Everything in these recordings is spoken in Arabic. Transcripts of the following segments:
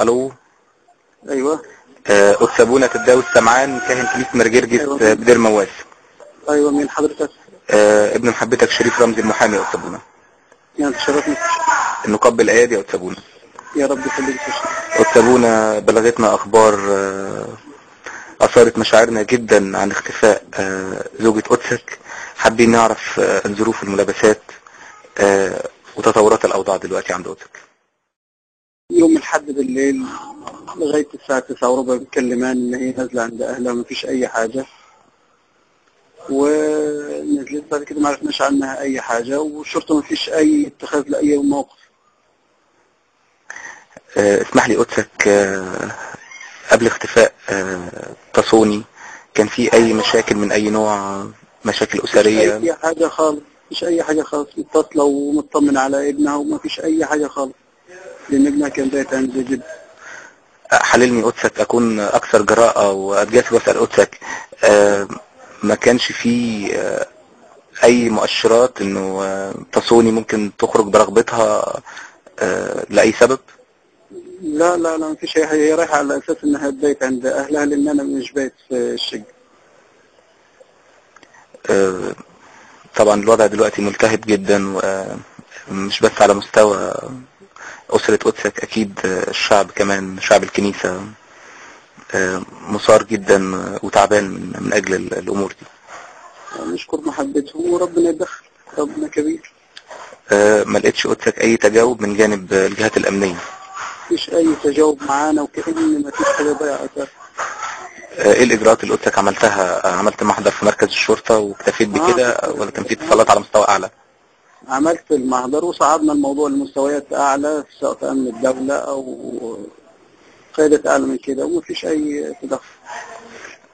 ألو؟ أيوه. آه، ابونا تداوي السمعان كاهن كنيسه مرجرجس أيوة. آه، بدير مواس أيوه مين حضرتك؟ آه، ابن محبتك شريف رمزي المحامي يا ابونا يعني تشرفني نقبل الايادي يا ابونا يا رب يخليك قدس ابونا بلغتنا أخبار آه، أثارت مشاعرنا جدا عن اختفاء زوجة قدسك حابين نعرف آه، عن ظروف الملابسات وتطورات الأوضاع دلوقتي عند قدسك الحد بالليل لغاية الساعة تسعة وربع بتكلمان إن هي نازلة عند أهلها مفيش أي حاجة. ونزلت بعد كده ما عرفناش عنها أي حاجة والشرطة مفيش أي اتخاذ لأي موقف. آه، اسمح لي قدسك آه، قبل اختفاء آه، تصوني. كان في أي مشاكل من أي نوع؟ مشاكل مفيش أسرية؟ اي حاجة خالص مفيش أي حاجة خالص. متصلة ومطمن على ابنها ومفيش أي حاجة خالص. لأن ابنها كان بيت عند جد حللني قدسك أكون أكثر جراءة واتجاسر وأسأل قدسك آه، ما كانش في آه، أي مؤشرات إنه آه، تصوني ممكن تخرج برغبتها لأي سبب؟ لا لا لا مفيش أي حاجة. هي رايحة على أساس إنها تبيت عند أهلها لأن أنا مش بايت في الشقة. طبعا الوضع دلوقتي ملتهب جدا ومش بس على مستوى أسرة قدسك أكيد الشعب كمان شعب الكنيسة آه، مثار جدا وتعبان من من أجل ال- الأمور دي. نشكر محبتهم وربنا يدخل ربنا كبير. آه، ما لقيتش قدسك أي تجاوب من جانب الجهات الأمنية. مفيش أي تجاوب معانا وكأن مفيش حاجة أساسا. آه، إيه الإجراءات اللي قدسك عملتها؟ عملت محضر في مركز الشرطة واكتفيت بكده ولا كان في اتصالات على مستوى أعلى؟ عملت المحضر وصعدنا الموضوع لمستويات أعلى سواء في أمن الدولة أو قيادة أعلى من كده ومفيش أي تدخل.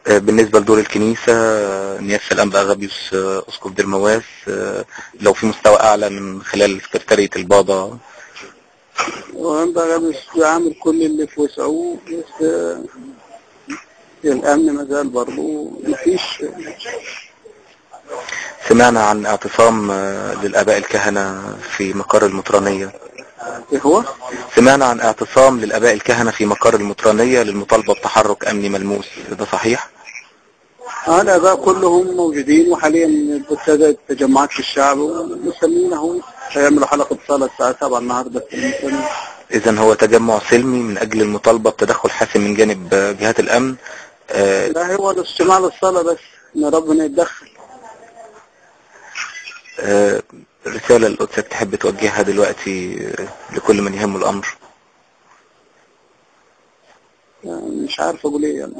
آه، بالنسبة لدور الكنيسة آه، نيافة الأنبا أغابيوس آه، أسقف دير مواس آه، لو في مستوى أعلى من خلال سكرتارية البابا. وينبغي مش عامل كل اللي في وسعه بس آه، الأمن مازال برضه مفيش. سمعنا عن اعتصام آه، للآباء الكهنة في مقر المطرانية. إيه هو؟ سمعنا عن اعتصام للآباء الكهنة في مقر المطرانية للمطالبة بتحرك أمني ملموس. ده صحيح؟ آه الآباء كلهم موجودين وحاليا ابتدت تجمعات في الشعب ومسلمين اهو هيعملوا حلقة صلاة الساعة 7 النهاردة إذا هو تجمع سلمي من أجل المطالبة بتدخل حاسم من جانب آه، جهات الأمن. آه، لا هو الاجتماع للصلاة بس. إن ربنا يتدخل آه، رسالة لقدسك تحب توجهها دلوقتي آه، لكل من يهمه الأمر. يعني مش عارف أقول إيه يعني.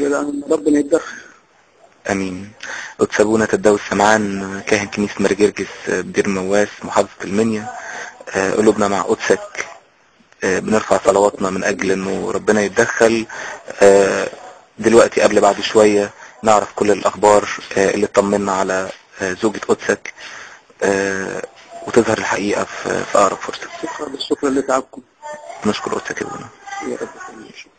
يعني ربنا يتدخل آمين. قدس ابونا تداوي السمعان كاهن كنيسة مرجرجس بدير مواس محافظة المنيا. آه، قلوبنا مع قدسك آه، بنرفع صلواتنا من أجل إنه ربنا يتدخل آه، دلوقتي قبل بعد شوية نعرف كل الأخبار آه، اللي تطمنا على آه، زوجة قدسك آه، وتظهر الحقيقة في أقرب فرصة. شكرا لتعبكم. نشكر قدسك يا رب.